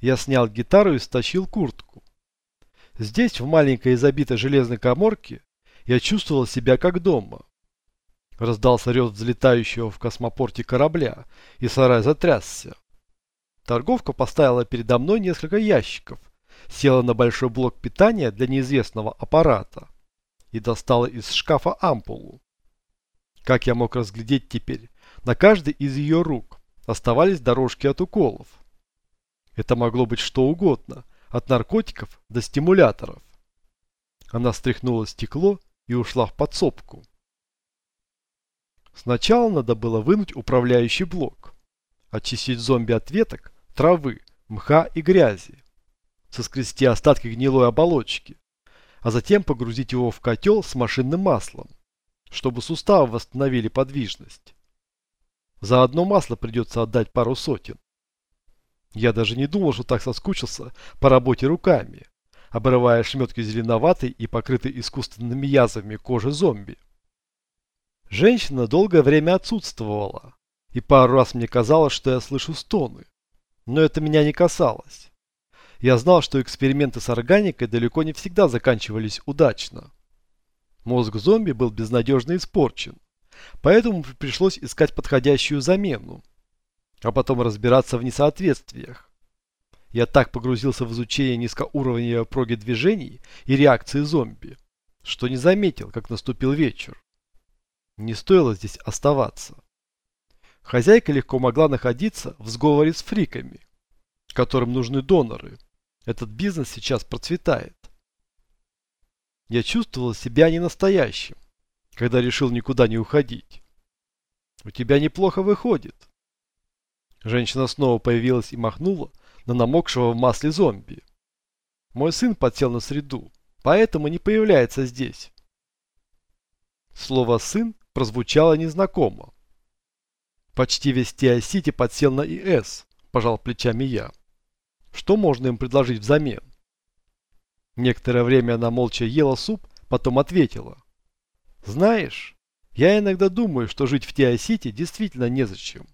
Я снял гитару и стащил куртку. Здесь, в маленькой забитой железной коморке, я чувствовал себя как дома. Раздался рев взлетающего в космопорте корабля, и сарай затрясся. Торговка поставила передо мной несколько ящиков, села на большой блок питания для неизвестного аппарата и достала из шкафа ампулу. Как я мог разглядеть теперь, на каждой из ее рук оставались дорожки от уколов. Это могло быть что угодно, от наркотиков до стимуляторов. Она стряхнула стекло и ушла в подсобку. Сначала надо было вынуть управляющий блок, очистить зомби от веток, травы, мха и грязи, соскрести остатки гнилой оболочки, а затем погрузить его в котел с машинным маслом, чтобы суставы восстановили подвижность. За одно масло придется отдать пару сотен. Я даже не думал, что так соскучился по работе руками, обрывая шметки зеленоватой и покрытой искусственными язвами кожи зомби. Женщина долгое время отсутствовала, и пару раз мне казалось, что я слышу стоны. Но это меня не касалось. Я знал, что эксперименты с органикой далеко не всегда заканчивались удачно. Мозг зомби был безнадежно испорчен, поэтому пришлось искать подходящую замену, а потом разбираться в несоответствиях. Я так погрузился в изучение низкоуровневой проги движений и реакции зомби, что не заметил, как наступил вечер. Не стоило здесь оставаться. Хозяйка легко могла находиться в сговоре с фриками, которым нужны доноры. Этот бизнес сейчас процветает. Я чувствовал себя не настоящим, когда решил никуда не уходить. У тебя неплохо выходит. Женщина снова появилась и махнула на намокшего в масле зомби. Мой сын подсел на среду, поэтому не появляется здесь. Слово «сын» прозвучало незнакомо. Почти весь Тиа-Сити подсел на ИС, пожал плечами я. Что можно им предложить взамен? Некоторое время она молча ела суп, потом ответила. Знаешь, я иногда думаю, что жить в Тиа-Сити действительно незачем.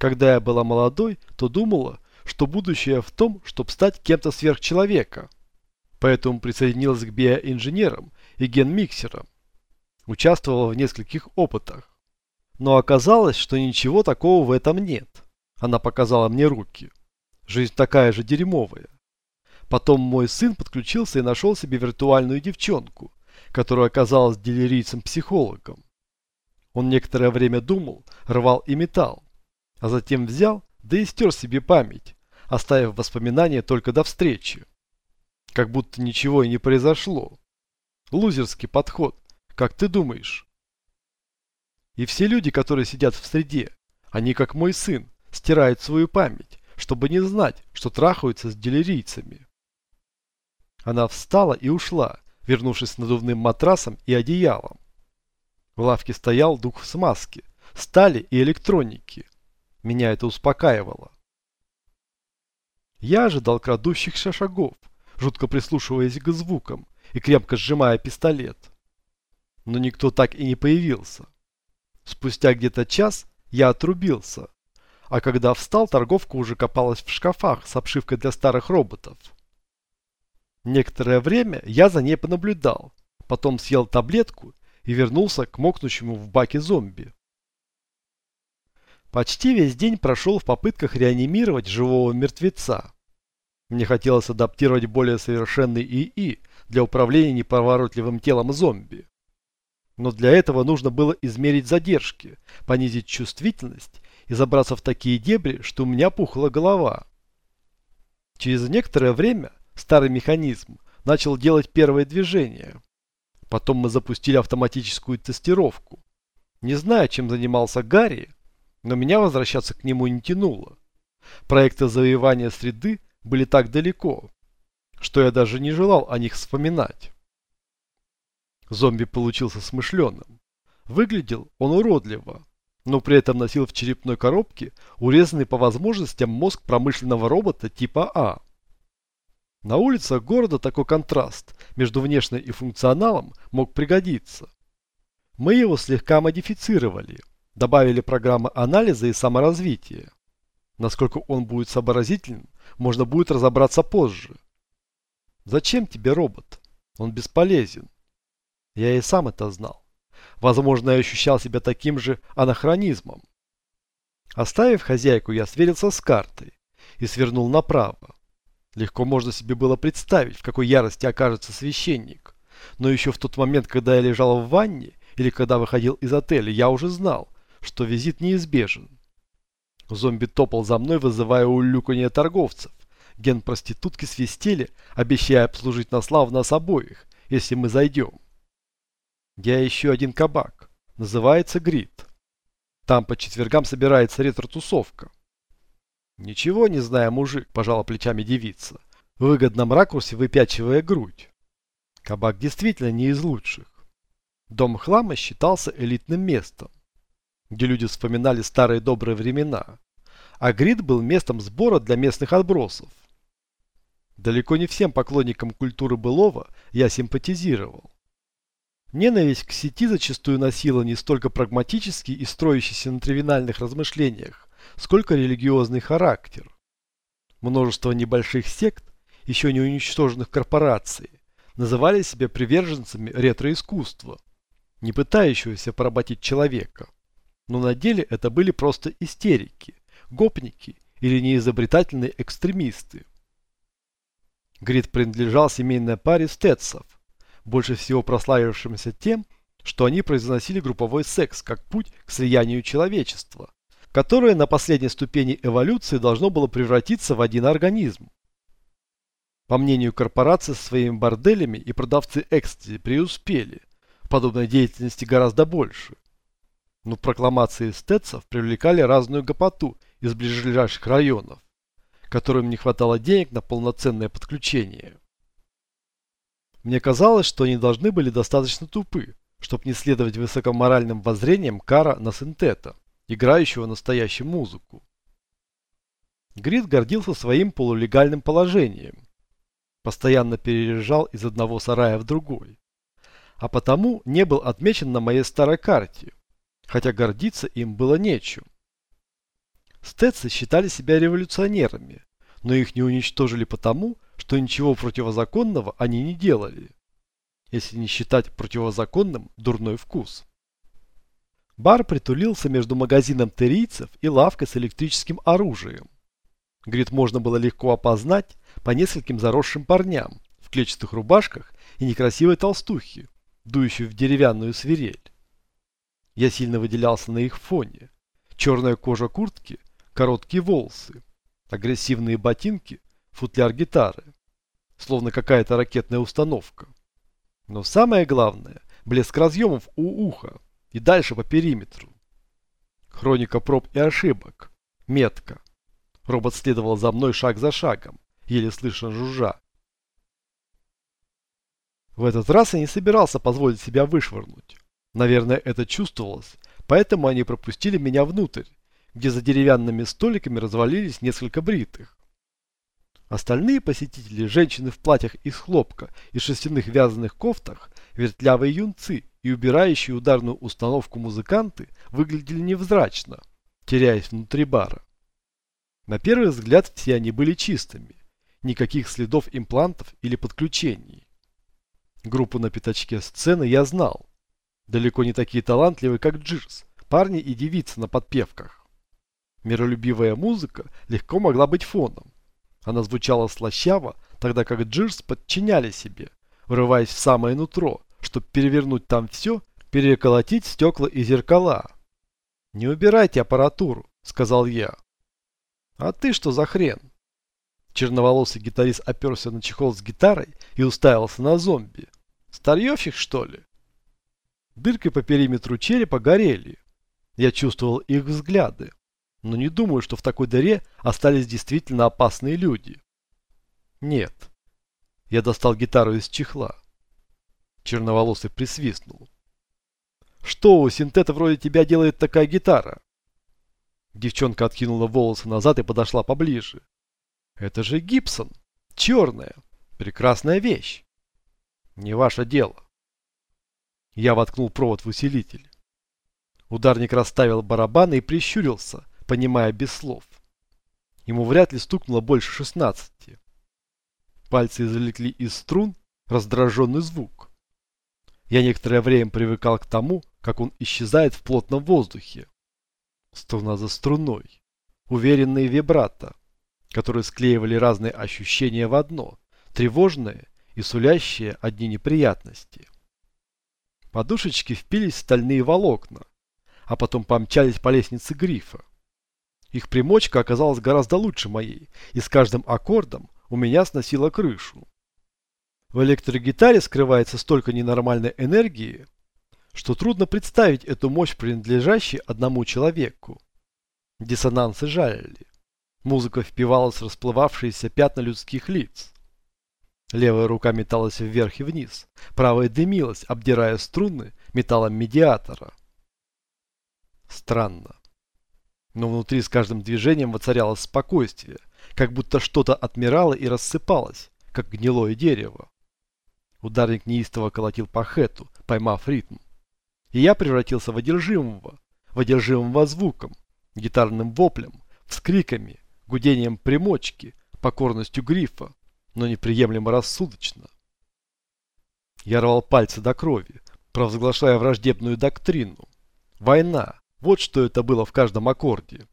Когда я была молодой, то думала, что будущее в том, чтобы стать кем-то сверхчеловека. Поэтому присоединилась к биоинженерам и генмиксерам. Участвовала в нескольких опытах. Но оказалось, что ничего такого в этом нет. Она показала мне руки. Жизнь такая же дерьмовая. Потом мой сын подключился и нашел себе виртуальную девчонку, которая оказалась делирийцем-психологом. Он некоторое время думал, рвал и металл, а затем взял, да и стер себе память, оставив воспоминания только до встречи. Как будто ничего и не произошло. Лузерский подход, как ты думаешь? И все люди, которые сидят в среде, они, как мой сын, стирают свою память, чтобы не знать, что трахаются с делирийцами. Она встала и ушла, вернувшись с надувным матрасом и одеялом. В лавке стоял дух смазки, стали и электроники. Меня это успокаивало. Я ожидал крадущихся шагов, жутко прислушиваясь к звукам и крепко сжимая пистолет. Но никто так и не появился. Спустя где-то час я отрубился, а когда встал, торговка уже копалась в шкафах с обшивкой для старых роботов. Некоторое время я за ней понаблюдал, потом съел таблетку и вернулся к мокнущему в баке зомби. Почти весь день прошел в попытках реанимировать живого мертвеца. Мне хотелось адаптировать более совершенный ИИ для управления неповоротливым телом зомби. Но для этого нужно было измерить задержки, понизить чувствительность и забраться в такие дебри, что у меня пухла голова. Через некоторое время старый механизм начал делать первые движения. Потом мы запустили автоматическую тестировку. Не знаю, чем занимался Гарри, но меня возвращаться к нему не тянуло. Проекты завоевания среды были так далеко, что я даже не желал о них вспоминать. Зомби получился смышленым. Выглядел он уродливо, но при этом носил в черепной коробке урезанный по возможностям мозг промышленного робота типа А. На улицах города такой контраст между внешним и функционалом мог пригодиться. Мы его слегка модифицировали, добавили программы анализа и саморазвития. Насколько он будет сообразителен, можно будет разобраться позже. Зачем тебе робот? Он бесполезен. Я и сам это знал. Возможно, я ощущал себя таким же анахронизмом. Оставив хозяйку, я сверился с картой и свернул направо. Легко можно себе было представить, в какой ярости окажется священник. Но еще в тот момент, когда я лежал в ванне, или когда выходил из отеля, я уже знал, что визит неизбежен. Зомби топал за мной, вызывая улюканье торговцев. Ген проститутки свистели, обещая обслужить на славу нас обоих, если мы зайдем. Я ищу один кабак. Называется Грит. Там по четвергам собирается ретро-тусовка. Ничего не зная, мужик, пожала плечами девица, в выгодном ракурсе выпячивая грудь. Кабак действительно не из лучших. Дом хлама считался элитным местом, где люди вспоминали старые добрые времена, а Грид был местом сбора для местных отбросов. Далеко не всем поклонникам культуры былого я симпатизировал. Ненависть к сети зачастую носила не столько прагматический и строящийся на тривиальных размышлениях, сколько религиозный характер. Множество небольших сект, еще не уничтоженных корпораций, называли себя приверженцами ретроискусства, не пытающегося поработить человека. Но на деле это были просто истерики, гопники или неизобретательные экстремисты. Грид принадлежал семейной паре стетсов, больше всего прославившимся тем, что они произносили групповой секс как путь к слиянию человечества, которое на последней ступени эволюции должно было превратиться в один организм. По мнению корпорации со своими борделями и продавцы экстази преуспели, подобной деятельности гораздо больше. Но прокламации стетцев привлекали разную гопоту из ближайших районов, которым не хватало денег на полноценное подключение. Мне казалось, что они должны были достаточно тупы, чтобы не следовать высокоморальным воззрениям Кара на синтета играющего настоящую музыку. Грид гордился своим полулегальным положением. Постоянно переезжал из одного сарая в другой. А потому не был отмечен на моей старой карте, хотя гордиться им было нечем. Стетсы считали себя революционерами, но их не уничтожили потому, что ничего противозаконного они не делали, если не считать противозаконным дурной вкус. Бар притулился между магазином терийцев и лавкой с электрическим оружием. Говорит, можно было легко опознать по нескольким заросшим парням в клетчатых рубашках и некрасивой толстухе, дующей в деревянную свирель. Я сильно выделялся на их фоне. Черная кожа куртки, короткие волосы, агрессивные ботинки, футляр гитары. Словно какая-то ракетная установка. Но самое главное, блеск разъемов у уха и дальше по периметру. Хроника проб и ошибок. Метка. Робот следовал за мной шаг за шагом, еле слышно жужжа. В этот раз я не собирался позволить себя вышвырнуть. Наверное, это чувствовалось, поэтому они пропустили меня внутрь, где за деревянными столиками развалились несколько бритых. Остальные посетители, женщины в платьях из хлопка и шерстяных вязаных кофтах, вертлявые юнцы и убирающие ударную установку музыканты выглядели невзрачно, теряясь внутри бара. На первый взгляд все они были чистыми, никаких следов имплантов или подключений. Группу на пятачке сцены я знал. Далеко не такие талантливые, как Джирс, парни и девицы на подпевках. Миролюбивая музыка легко могла быть фоном. Она звучала слащаво, тогда как Джирс подчиняли себе, врываясь в самое нутро, чтобы перевернуть там все, переколотить стекла и зеркала. «Не убирайте аппаратуру», — сказал я. «А ты что за хрен?» Черноволосый гитарист оперся на чехол с гитарой и уставился на зомби. «Старьевщик, что ли?» Дырки по периметру черепа горели. Я чувствовал их взгляды. Но не думаю, что в такой дыре остались действительно опасные люди. Нет. Я достал гитару из чехла. Черноволосый присвистнул. «Что у синтета вроде тебя делает такая гитара?» Девчонка откинула волосы назад и подошла поближе. «Это же Гибсон. Черная. Прекрасная вещь. Не ваше дело». Я воткнул провод в усилитель. Ударник расставил барабаны и прищурился, понимая без слов. ему вряд ли стукнуло больше 16. Пальцы извлекли из струн раздраженный звук. Я некоторое время привыкал к тому, как он исчезает в плотном воздухе. Струна за струной. Уверенные вибрато, которые склеивали разные ощущения в одно, тревожное и сулящее одни неприятности. Подушечки впились в стальные волокна, а потом помчались по лестнице грифа. Их примочка оказалась гораздо лучше моей, и с каждым аккордом у меня сносило крышу. В электрогитаре скрывается столько ненормальной энергии, что трудно представить эту мощь, принадлежащей одному человеку. Диссонансы жалили. Музыка впивалась в расплывавшиеся пятна людских лиц. Левая рука металась вверх и вниз, правая дымилась, обдирая струны металлом медиатора. Странно. Но внутри с каждым движением воцарялось спокойствие, как будто что-то отмирало и рассыпалось, как гнилое дерево. Ударник неистово колотил по хэту, поймав ритм. И я превратился в одержимого, в одержимого звуком, гитарным воплем, вскриками, гудением примочки, покорностью грифа, но неприемлемо рассудочно. Я рвал пальцы до крови, провозглашая враждебную доктрину. Война, вот что это было в каждом аккорде.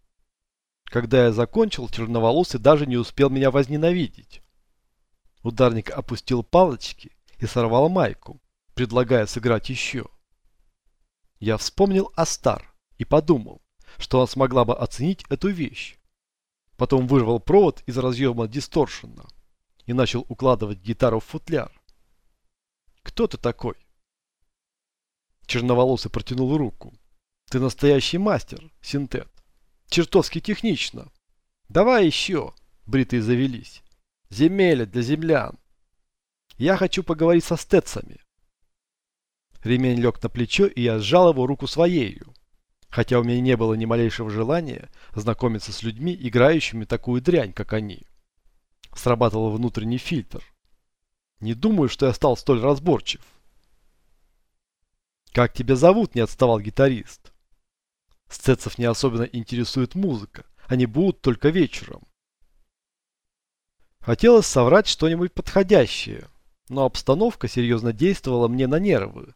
Когда я закончил, черноволосый даже не успел меня возненавидеть. Ударник опустил палочки и сорвал майку, предлагая сыграть еще. Я вспомнил Астар и подумал, что она смогла бы оценить эту вещь. Потом вырвал провод из разъема дисторшена и начал укладывать гитару в футляр. «Кто ты такой?» Черноволосый протянул руку. Ты настоящий мастер, синтет. Чертовски технично. Давай еще. Бритые завелись. Земеля для землян. Я хочу поговорить со стетсами. Ремень лег на плечо, и я сжал его руку своею. Хотя у меня не было ни малейшего желания знакомиться с людьми, играющими такую дрянь, как они. Срабатывал внутренний фильтр. Не думаю, что я стал столь разборчив. «Как тебя зовут?» – не отставал гитарист. Сцетцев не особенно интересует музыка. Они будут только вечером. Хотелось соврать что-нибудь подходящее, но обстановка серьезно действовала мне на нервы.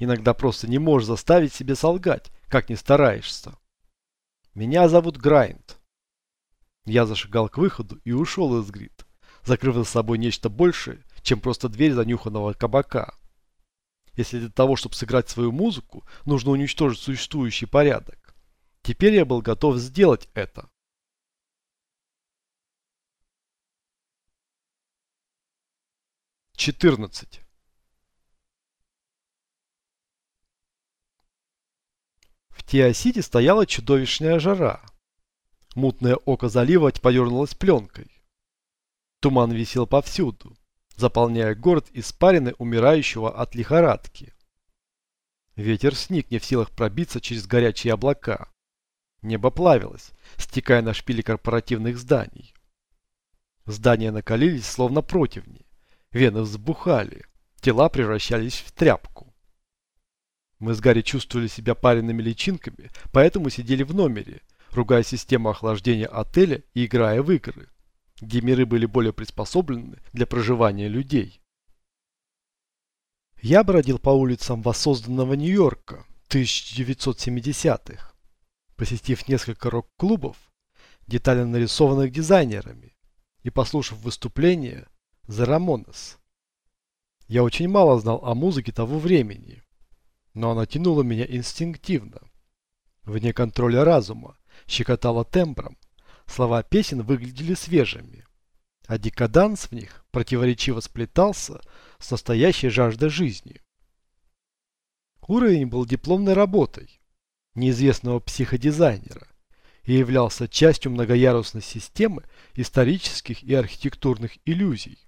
Иногда просто не можешь заставить себе солгать, как ни стараешься. Меня зовут Грайнд. Я зашагал к выходу и ушел из грид, закрыв за собой нечто большее, чем просто дверь занюханного кабака. Если для того, чтобы сыграть свою музыку, нужно уничтожить существующий порядок. Теперь я был готов сделать это. Четырнадцать. В Теосите стояла чудовищная жара. Мутное око залива подернулось пленкой. Туман висел повсюду заполняя город испарины умирающего от лихорадки. Ветер сник, не в силах пробиться через горячие облака. Небо плавилось, стекая на шпили корпоративных зданий. Здания накалились, словно противни. Вены взбухали, тела превращались в тряпку. Мы с Гарри чувствовали себя паренными личинками, поэтому сидели в номере, ругая систему охлаждения отеля и играя в игры где миры были более приспособлены для проживания людей. Я бродил по улицам воссозданного Нью-Йорка 1970-х, посетив несколько рок-клубов, детально нарисованных дизайнерами, и послушав выступления The Ramones. Я очень мало знал о музыке того времени, но она тянула меня инстинктивно. Вне контроля разума, щекотала тембром, Слова песен выглядели свежими, а декаданс в них противоречиво сплетался с настоящей жаждой жизни. Уровень был дипломной работой неизвестного психодизайнера и являлся частью многоярусной системы исторических и архитектурных иллюзий.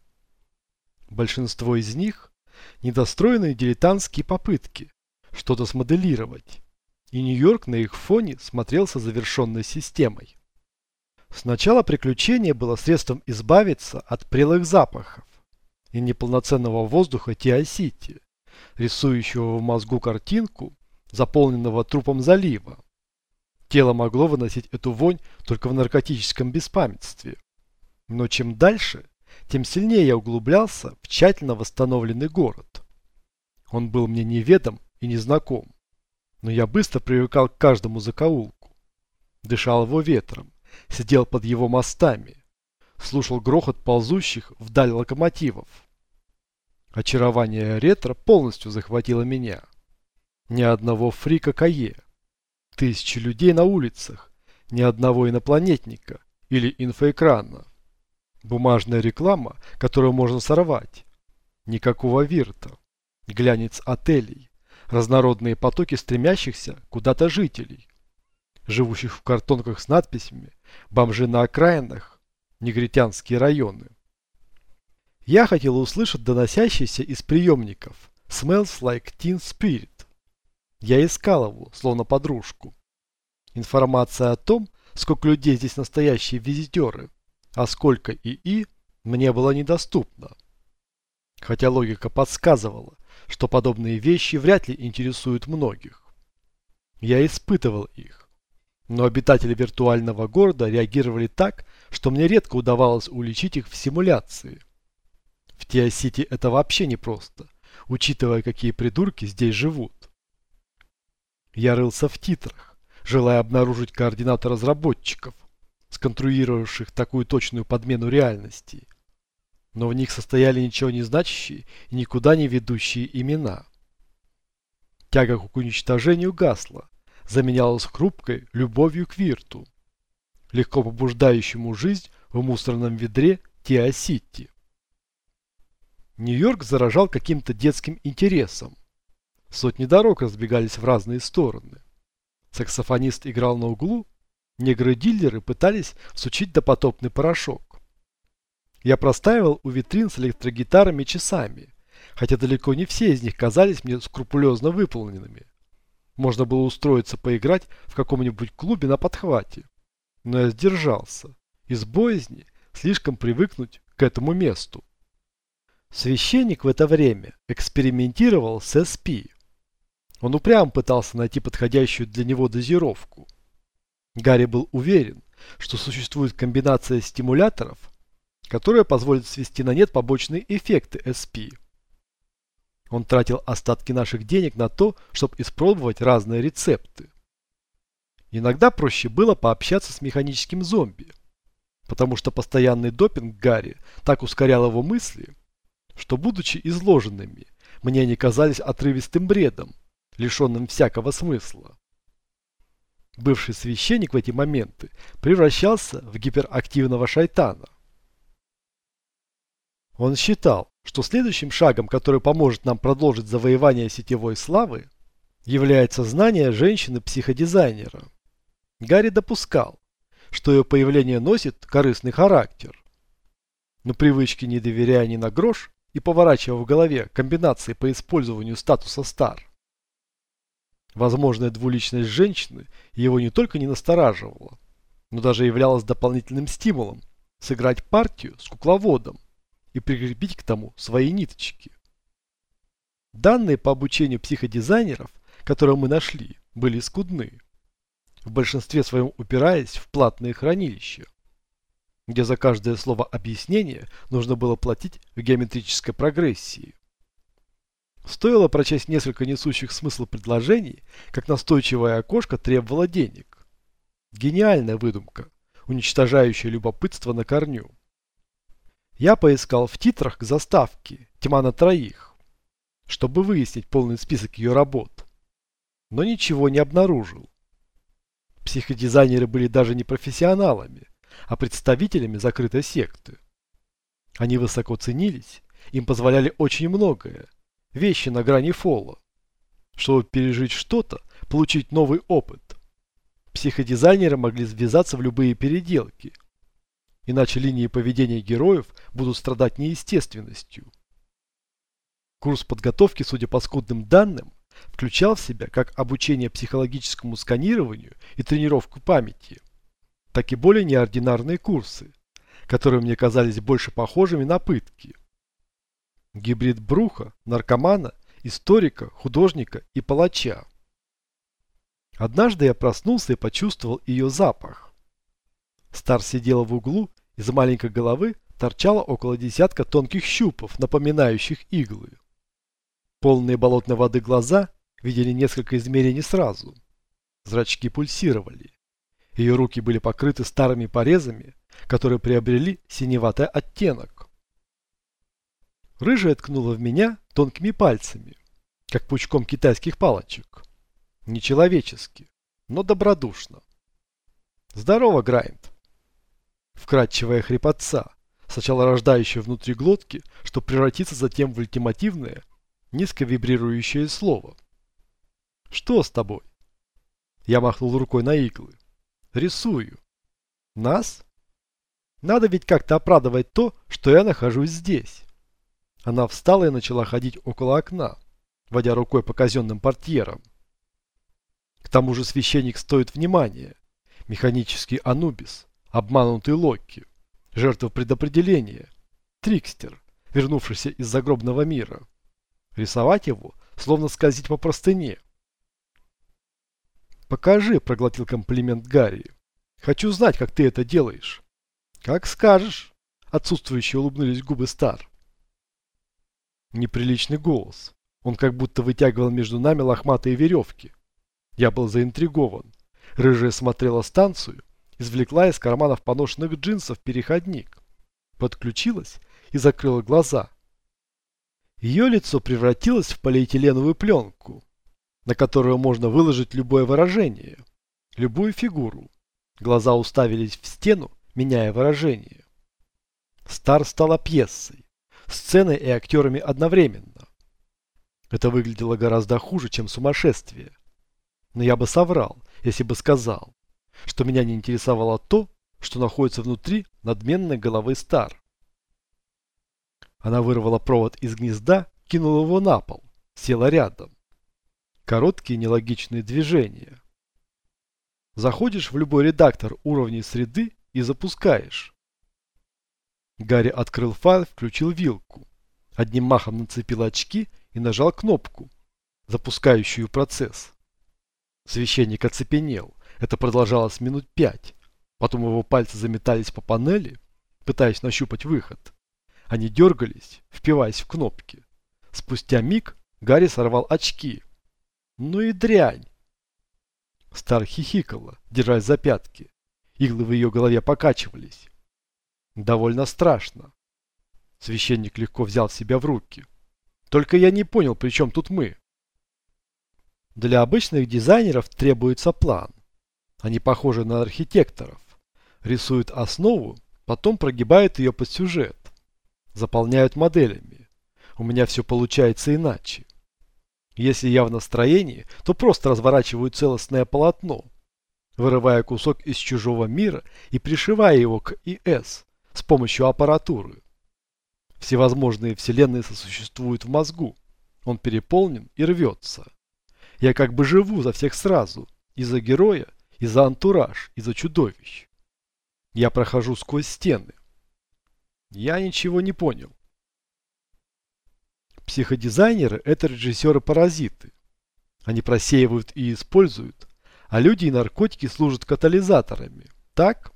Большинство из них – недостроенные дилетантские попытки что-то смоделировать, и Нью-Йорк на их фоне смотрелся завершенной системой. Сначала приключение было средством избавиться от прелых запахов и неполноценного воздуха Тиа-Сити, рисующего в мозгу картинку, заполненного трупом залива. Тело могло выносить эту вонь только в наркотическом беспамятстве. Но чем дальше, тем сильнее я углублялся в тщательно восстановленный город. Он был мне неведом и незнаком, но я быстро привыкал к каждому закоулку. Дышал его ветром, сидел под его мостами, слушал грохот ползущих вдаль локомотивов. Очарование ретро полностью захватило меня. Ни одного фрика Кае, Тысячи людей на улицах, ни одного инопланетника или инфоэкрана. Бумажная реклама, которую можно сорвать. Никакого вирта. Глянец отелей. Разнородные потоки стремящихся куда-то жителей. Живущих в картонках с надписями «Бомжи на окраинах», «Негритянские районы». Я хотел услышать доносящийся из приемников «Smells like Teen Spirit» Я искал его, словно подружку. Информация о том, сколько людей здесь настоящие визитеры, а сколько ИИ, мне была недоступна. Хотя логика подсказывала, что подобные вещи вряд ли интересуют многих. Я испытывал их. Но обитатели виртуального города реагировали так, что мне редко удавалось уличить их в симуляции. В Теосити это вообще непросто, учитывая, какие придурки здесь живут. Я рылся в титрах, желая обнаружить координаты разработчиков, сконструировавших такую точную подмену реальности. Но в них состояли ничего не значащие и никуда не ведущие имена. Тяга к уничтожению гасла, заменялась хрупкой любовью к Вирту, легко побуждающему жизнь в мусорном ведре Тиа-Сити. Нью-Йорк заражал каким-то детским интересом, Сотни дорог разбегались в разные стороны. Саксофонист играл на углу, негры-дилеры пытались всучить допотопный порошок. Я простаивал у витрин с электрогитарами часами, хотя далеко не все из них казались мне скрупулезно выполненными. Можно было устроиться поиграть в каком-нибудь клубе на подхвате. Но я сдержался, из боязни слишком привыкнуть к этому месту. Священник в это время экспериментировал с СП. Он упрямо пытался найти подходящую для него дозировку. Гарри был уверен, что существует комбинация стимуляторов, которая позволит свести на нет побочные эффекты SP. Он тратил остатки наших денег на то, чтобы испробовать разные рецепты. Иногда проще было пообщаться с механическим зомби, потому что постоянный допинг Гарри так ускорял его мысли, что, будучи изложенными, мне они казались отрывистым бредом, лишенным всякого смысла. Бывший священник в эти моменты превращался в гиперактивного шайтана. Он считал, что следующим шагом, который поможет нам продолжить завоевание сетевой славы, является знание женщины-психодизайнера. Гарри допускал, что ее появление носит корыстный характер. Но привычки, не доверяя ни на грош и поворачивая в голове комбинации по использованию статуса «стар», Возможная двуличность женщины его не только не настораживала, но даже являлась дополнительным стимулом сыграть партию с кукловодом и прикрепить к тому свои ниточки. Данные по обучению психодизайнеров, которые мы нашли, были скудны, в большинстве своем упираясь в платные хранилища, где за каждое слово объяснения нужно было платить в геометрической прогрессии. Стоило прочесть несколько несущих смысл предложений, как настойчивое окошко требовало денег. Гениальная выдумка, уничтожающая любопытство на корню. Я поискал в титрах к заставке «Тьма на троих», чтобы выяснить полный список ее работ, но ничего не обнаружил. Психодизайнеры были даже не профессионалами, а представителями закрытой секты. Они высоко ценились, им позволяли очень многое, вещи на грани фола. Чтобы пережить что-то, получить новый опыт. Психодизайнеры могли связаться в любые переделки. Иначе линии поведения героев будут страдать неестественностью. Курс подготовки, судя по скудным данным, включал в себя как обучение психологическому сканированию и тренировку памяти, так и более неординарные курсы, которые мне казались больше похожими на пытки. Гибрид Бруха, наркомана, историка, художника и палача. Однажды я проснулся и почувствовал ее запах. Стар сидела в углу, из маленькой головы торчало около десятка тонких щупов, напоминающих иглы. Полные болотной воды глаза видели несколько измерений сразу. Зрачки пульсировали. Ее руки были покрыты старыми порезами, которые приобрели синеватый оттенок. Рыжая ткнула в меня тонкими пальцами, как пучком китайских палочек. Нечеловечески, но добродушно. Здорово, Грайнд. Вкрадчивая хрипотца, сначала рождающая внутри глотки, что превратится затем в ультимативное, низко вибрирующее слово. Что с тобой? Я махнул рукой на иглы. Рисую. Нас? Надо ведь как-то оправдывать то, что я нахожусь здесь. Она встала и начала ходить около окна, водя рукой по казенным портьерам. К тому же священник стоит внимания. Механический Анубис, обманутый Локи, жертва предопределения, трикстер, вернувшийся из загробного мира. Рисовать его, словно скользить по простыне. «Покажи», — проглотил комплимент Гарри. «Хочу знать, как ты это делаешь». «Как скажешь», — отсутствующие улыбнулись губы Стар. Неприличный голос. Он как будто вытягивал между нами лохматые веревки. Я был заинтригован. Рыжая смотрела станцию, извлекла из карманов поношенных джинсов переходник, подключилась и закрыла глаза. Ее лицо превратилось в полиэтиленовую пленку, на которую можно выложить любое выражение, любую фигуру. Глаза уставились в стену, меняя выражение. Стар стала пьесой, сценой и актерами одновременно. Это выглядело гораздо хуже, чем сумасшествие. Но я бы соврал, если бы сказал, что меня не интересовало то, что находится внутри надменной головы Стар. Она вырвала провод из гнезда, кинула его на пол, села рядом. Короткие нелогичные движения. Заходишь в любой редактор уровней среды и запускаешь. Гарри открыл файл, включил вилку. Одним махом нацепил очки и нажал кнопку, запускающую процесс. Священник оцепенел. Это продолжалось минут пять. Потом его пальцы заметались по панели, пытаясь нащупать выход. Они дергались, впиваясь в кнопки. Спустя миг Гарри сорвал очки. Ну и дрянь. Стар хихикала, держась за пятки. Иглы в ее голове покачивались. Довольно страшно. Священник легко взял себя в руки. Только я не понял, при чем тут мы. Для обычных дизайнеров требуется план. Они похожи на архитекторов. Рисуют основу, потом прогибают ее под сюжет заполняют моделями. У меня все получается иначе. Если я в настроении, то просто разворачиваю целостное полотно, вырывая кусок из чужого мира и пришивая его к ИС с помощью аппаратуры. Всевозможные вселенные сосуществуют в мозгу. Он переполнен и рвется. Я как бы живу за всех сразу. И за героя, и за антураж, и за чудовищ. Я прохожу сквозь стены. Я ничего не понял. Психодизайнеры – это режиссеры-паразиты. Они просеивают и используют, а люди и наркотики служат катализаторами. Так?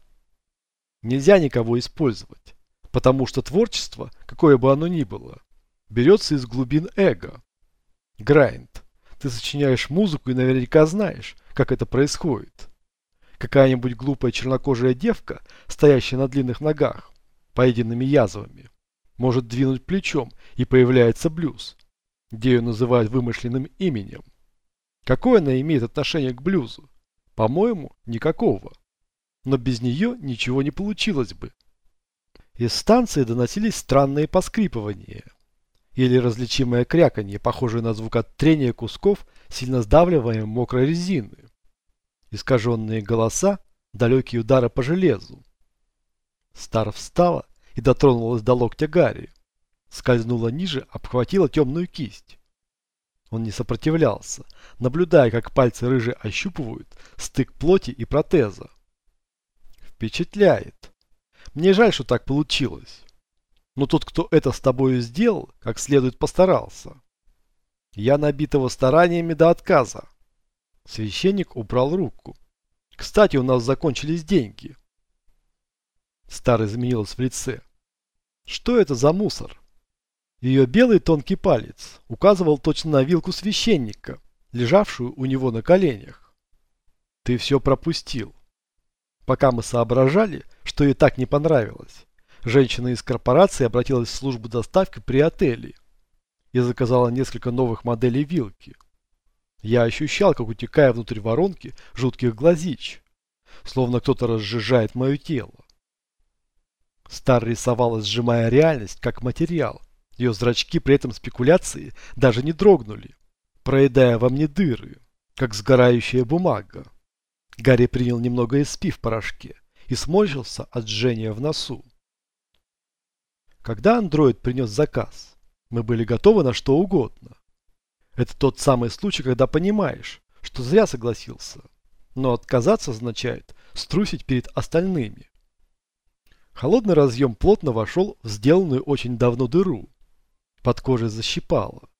Нельзя никого использовать, потому что творчество, какое бы оно ни было, берется из глубин эго. Грайнд. Ты сочиняешь музыку и наверняка знаешь, как это происходит. Какая-нибудь глупая чернокожая девка, стоящая на длинных ногах, поеденными язвами. Может двинуть плечом, и появляется блюз, где ее называют вымышленным именем. Какое она имеет отношение к блюзу? По-моему, никакого. Но без нее ничего не получилось бы. Из станции доносились странные поскрипывания. Или различимое кряканье, похожее на звук от трения кусков сильно сдавливаемой мокрой резины. Искаженные голоса, далекие удары по железу. Стар встала и дотронулась до локтя Гарри. Скользнула ниже, обхватила темную кисть. Он не сопротивлялся, наблюдая, как пальцы рыжи ощупывают стык плоти и протеза. Впечатляет. Мне жаль, что так получилось. Но тот, кто это с тобою сделал, как следует постарался. Я набитого стараниями до отказа. Священник убрал руку. Кстати, у нас закончились деньги. Старый изменилась в лице. Что это за мусор? Ее белый тонкий палец указывал точно на вилку священника, лежавшую у него на коленях. Ты все пропустил. Пока мы соображали, что ей так не понравилось, женщина из корпорации обратилась в службу доставки при отеле и заказала несколько новых моделей вилки. Я ощущал, как утекая внутрь воронки жутких глазич, словно кто-то разжижает мое тело. Стар рисовала, сжимая реальность, как материал. Ее зрачки при этом спекуляции даже не дрогнули, проедая во мне дыры, как сгорающая бумага. Гарри принял немного СП в порошке и сморщился от жжения в носу. Когда андроид принес заказ, мы были готовы на что угодно. Это тот самый случай, когда понимаешь, что зря согласился. Но отказаться означает струсить перед остальными. Холодный разъем плотно вошел в сделанную очень давно дыру. Под кожей защипало.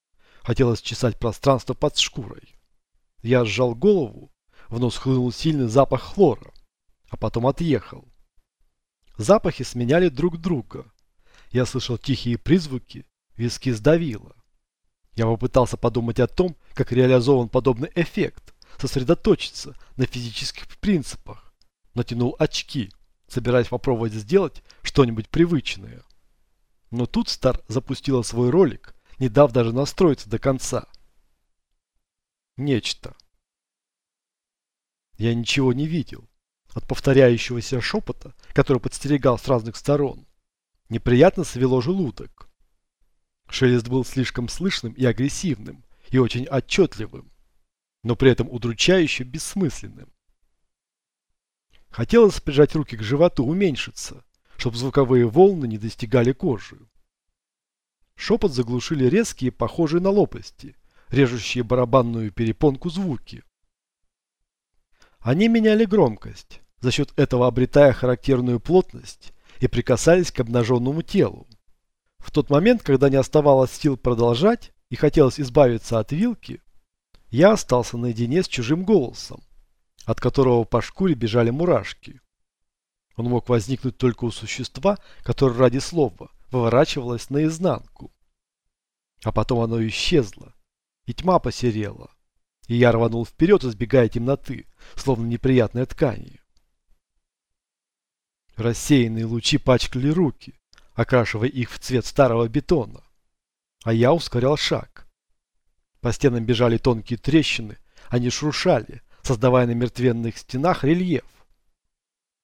Хотелось чесать пространство под шкурой. Я сжал голову, в нос хлынул сильный запах хлора, а потом отъехал. Запахи сменяли друг друга. Я слышал тихие призвуки, виски сдавило. Я попытался подумать о том, как реализован подобный эффект, сосредоточиться на физических принципах. Натянул очки, собираясь попробовать сделать что-нибудь привычное. Но тут Стар запустила свой ролик, не дав даже настроиться до конца. Нечто. Я ничего не видел. От повторяющегося шепота, который подстерегал с разных сторон, неприятно свело желудок. Шелест был слишком слышным и агрессивным, и очень отчетливым, но при этом удручающе бессмысленным. Хотелось прижать руки к животу, уменьшиться, чтобы звуковые волны не достигали кожи. Шепот заглушили резкие, похожие на лопасти, режущие барабанную перепонку звуки. Они меняли громкость, за счет этого обретая характерную плотность и прикасались к обнаженному телу. В тот момент, когда не оставалось сил продолжать и хотелось избавиться от вилки, я остался наедине с чужим голосом, от которого по шкуре бежали мурашки. Он мог возникнуть только у существа, которое ради слова выворачивалось наизнанку. А потом оно исчезло, и тьма посерела, и я рванул вперед, избегая темноты, словно неприятной ткани. Рассеянные лучи пачкали руки, окрашивая их в цвет старого бетона. А я ускорял шаг. По стенам бежали тонкие трещины, они шуршали, создавая на мертвенных стенах рельеф.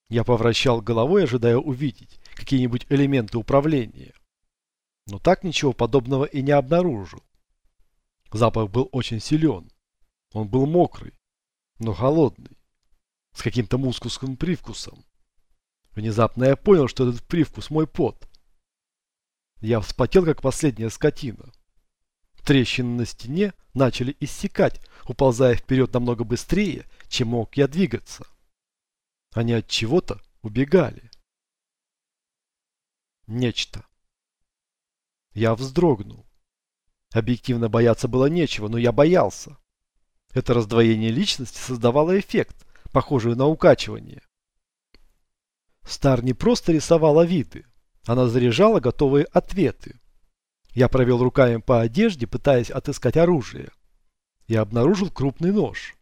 Я повращал головой, ожидая увидеть какие-нибудь элементы управления. Но так ничего подобного и не обнаружил. Запах был очень силен. Он был мокрый, но холодный, с каким-то мускусным привкусом. Внезапно я понял, что этот привкус мой пот. Я вспотел, как последняя скотина. Трещины на стене начали иссякать, уползая вперед намного быстрее, чем мог я двигаться. Они от чего-то убегали. Нечто. Я вздрогнул. Объективно бояться было нечего, но я боялся. Это раздвоение личности создавало эффект, похожий на укачивание. Стар не просто рисовала виды. Она заряжала готовые ответы. Я провел руками по одежде, пытаясь отыскать оружие. Я обнаружил крупный нож.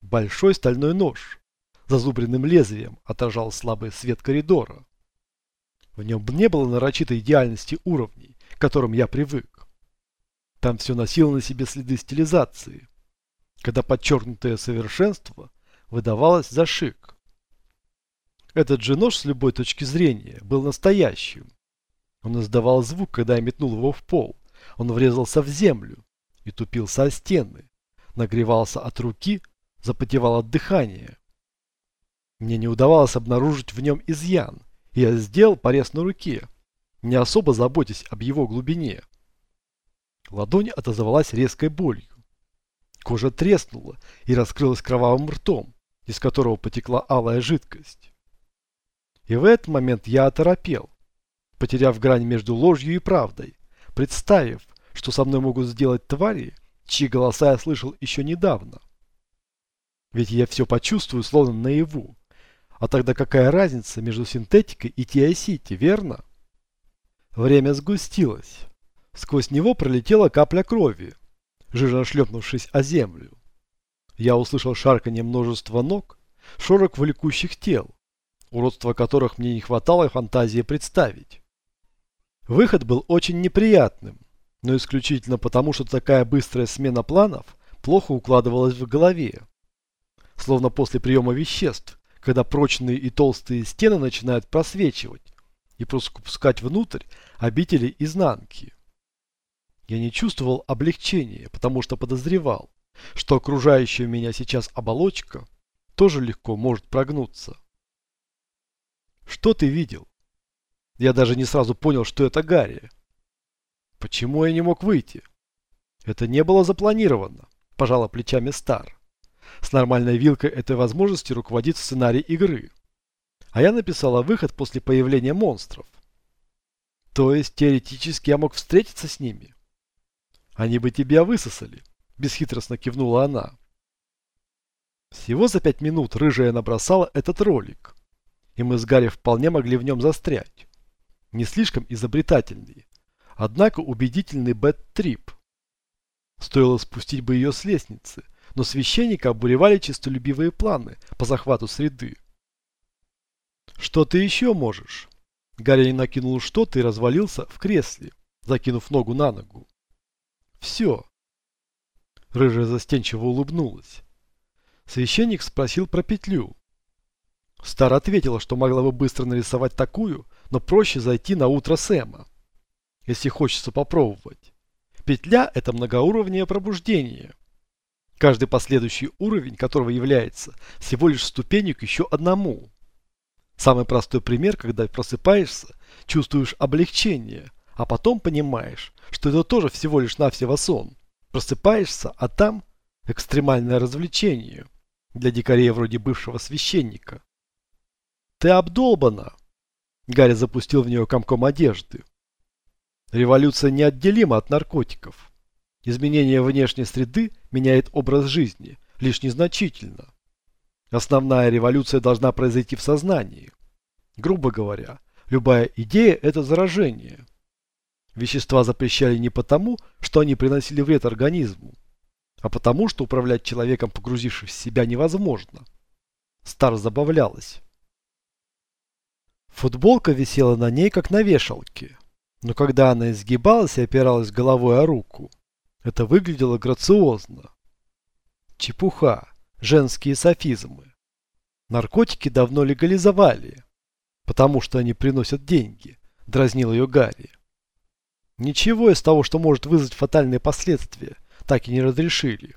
Большой стальной нож. Зазубренным лезвием отражал слабый свет коридора. В нем не было нарочитой идеальности уровней, к которым я привык. Там все носило на себе следы стилизации, когда подчеркнутое совершенство выдавалось за шик. Этот же нож с любой точки зрения был настоящим. Он издавал звук, когда я метнул его в пол. Он врезался в землю и тупился о стены. Нагревался от руки, запотевал от дыхания. Мне не удавалось обнаружить в нем изъян, я сделал порез на руке, не особо заботясь об его глубине. Ладонь отозвалась резкой болью. Кожа треснула и раскрылась кровавым ртом, из которого потекла алая жидкость. И в этот момент я оторопел, потеряв грань между ложью и правдой, представив, что со мной могут сделать твари, чьи голоса я слышал еще недавно. Ведь я все почувствую, словно наяву. А тогда какая разница между синтетикой и TICT, верно? Время сгустилось. Сквозь него пролетела капля крови, жирно шлепнувшись о землю. Я услышал шарканье множества ног, шорох влекущих тел, уродство которых мне не хватало фантазии представить. Выход был очень неприятным, но исключительно потому, что такая быстрая смена планов плохо укладывалась в голове. Словно после приема веществ, когда прочные и толстые стены начинают просвечивать и пропускать внутрь обители изнанки. Я не чувствовал облегчения, потому что подозревал, что окружающая меня сейчас оболочка тоже легко может прогнуться. Что ты видел? Я даже не сразу понял, что это Гарри. Почему я не мог выйти? Это не было запланировано, пожала плечами Стар. С нормальной вилкой этой возможности руководит сценарий игры. А я написала выход после появления монстров. То есть, теоретически я мог встретиться с ними? Они бы тебя высосали, бесхитростно кивнула она. Всего за пять минут рыжая набросала этот ролик, и мы с Гарри вполне могли в нем застрять. Не слишком изобретательный, однако убедительный бэт-трип. Стоило спустить бы ее с лестницы, но священника обуревали честолюбивые планы по захвату среды. «Что ты еще можешь?» Гарри накинул что-то и развалился в кресле, закинув ногу на ногу. «Все». Рыжая застенчиво улыбнулась. Священник спросил про петлю. Стар ответила, что могла бы быстро нарисовать такую, но проще зайти на утро Сэма, если хочется попробовать. Петля – это многоуровневое пробуждение. Каждый последующий уровень которого является всего лишь ступенью к еще одному. Самый простой пример, когда просыпаешься, чувствуешь облегчение, а потом понимаешь, что это тоже всего лишь навсего сон. Просыпаешься, а там экстремальное развлечение для дикарей вроде бывшего священника. Ты обдолбана. Гарри запустил в нее комком одежды. Революция неотделима от наркотиков. Изменение внешней среды меняет образ жизни, лишь незначительно. Основная революция должна произойти в сознании. Грубо говоря, любая идея – это заражение. Вещества запрещали не потому, что они приносили вред организму, а потому, что управлять человеком, погрузившись в себя, невозможно. Стар забавлялась. Футболка висела на ней, как на вешалке. Но когда она изгибалась и опиралась головой о руку, это выглядело грациозно. Чепуха, женские софизмы. Наркотики давно легализовали, потому что они приносят деньги, дразнил ее Гарри. Ничего из того, что может вызвать фатальные последствия, так и не разрешили.